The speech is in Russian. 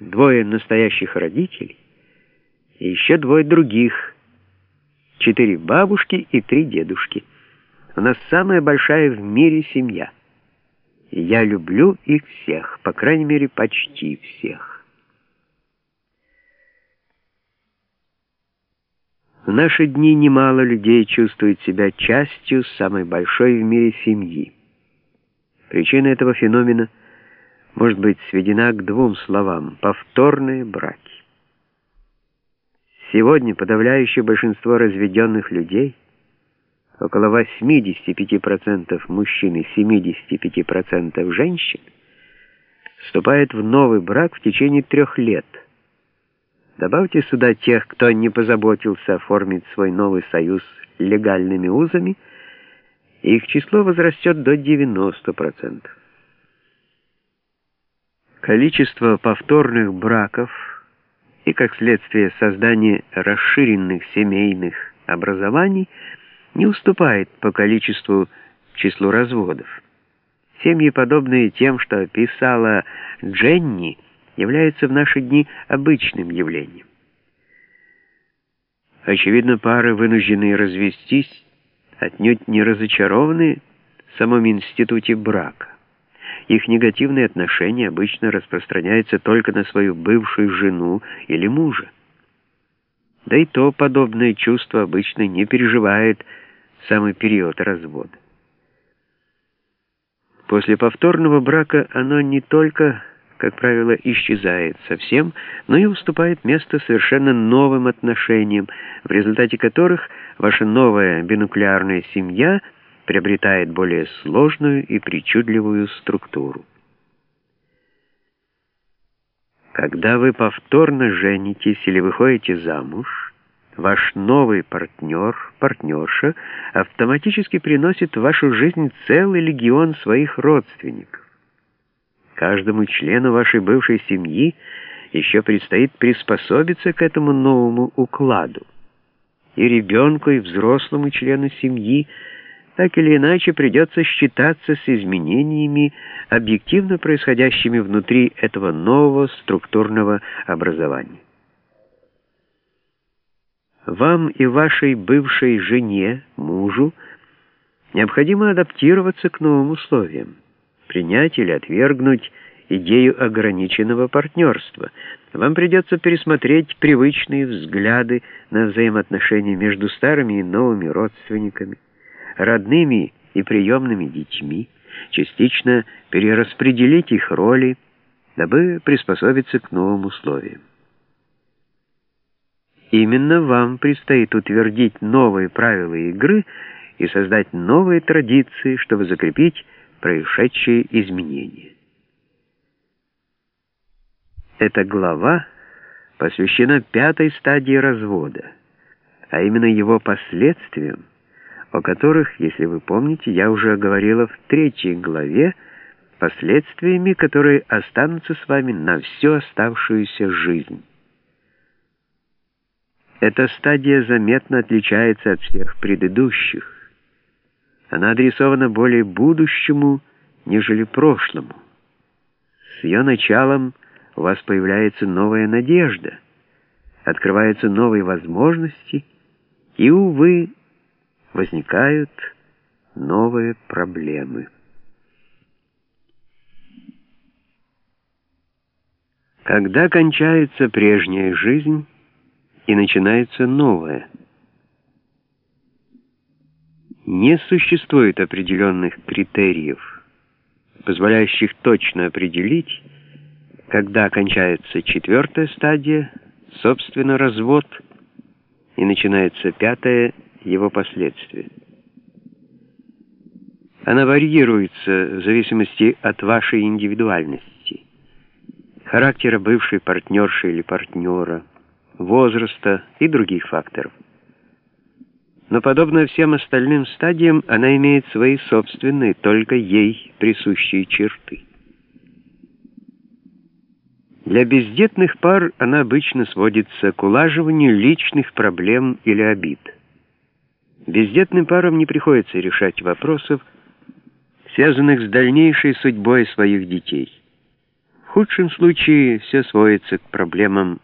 двое настоящих родителей и еще двое других, четыре бабушки и три дедушки. У нас самая большая в мире семья. И я люблю их всех, по крайней мере, почти всех. В наши дни немало людей чувствуют себя частью самой большой в мире семьи. Причина этого феномена может быть сведена к двум словам — повторные браки. Сегодня подавляющее большинство разведенных людей, около 85% мужчин и 75% женщин, вступает в новый брак в течение трех лет. Добавьте сюда тех, кто не позаботился оформить свой новый союз легальными узами, их число возрастет до 90%. Количество повторных браков и, как следствие, создание расширенных семейных образований не уступает по количеству числу разводов. Семьи, подобные тем, что писала Дженни, являются в наши дни обычным явлением. Очевидно, пары, вынужденные развестись, отнюдь не разочарованы в самом институте брака. Их негативные отношения обычно распространяются только на свою бывшую жену или мужа. Да и то подобное чувство обычно не переживает самый период развода. После повторного брака оно не только, как правило, исчезает совсем, но и уступает место совершенно новым отношениям, в результате которых ваша новая бинуклеарная семья – приобретает более сложную и причудливую структуру. Когда вы повторно женитесь или выходите замуж, ваш новый партнер, партнерша, автоматически приносит в вашу жизнь целый легион своих родственников. Каждому члену вашей бывшей семьи еще предстоит приспособиться к этому новому укладу. И ребенку, и взрослому члену семьи – так или иначе придется считаться с изменениями, объективно происходящими внутри этого нового структурного образования. Вам и вашей бывшей жене, мужу, необходимо адаптироваться к новым условиям, принять или отвергнуть идею ограниченного партнерства. Вам придется пересмотреть привычные взгляды на взаимоотношения между старыми и новыми родственниками родными и приемными детьми, частично перераспределить их роли, дабы приспособиться к новым условиям. Именно вам предстоит утвердить новые правила игры и создать новые традиции, чтобы закрепить происшедшие изменения. Эта глава посвящена пятой стадии развода, а именно его последствиям, о которых, если вы помните, я уже говорила в третьей главе, последствиями, которые останутся с вами на всю оставшуюся жизнь. Эта стадия заметно отличается от всех предыдущих. Она адресована более будущему, нежели прошлому. С ее началом у вас появляется новая надежда, открываются новые возможности, и, увы, возникают новые проблемы. Когда кончается прежняя жизнь и начинается новая? Не существует определенных критериев, позволяющих точно определить, когда кончается четвертая стадия, собственно, развод, и начинается пятая его последствия. Она варьируется в зависимости от вашей индивидуальности, характера бывшей партнерши или партнера, возраста и других факторов. Но подобно всем остальным стадиям, она имеет свои собственные, только ей присущие черты. Для бездетных пар она обычно сводится к улаживанию личных проблем или обид. Бездетным парам не приходится решать вопросов, связанных с дальнейшей судьбой своих детей. В худшем случае все сводится к проблемам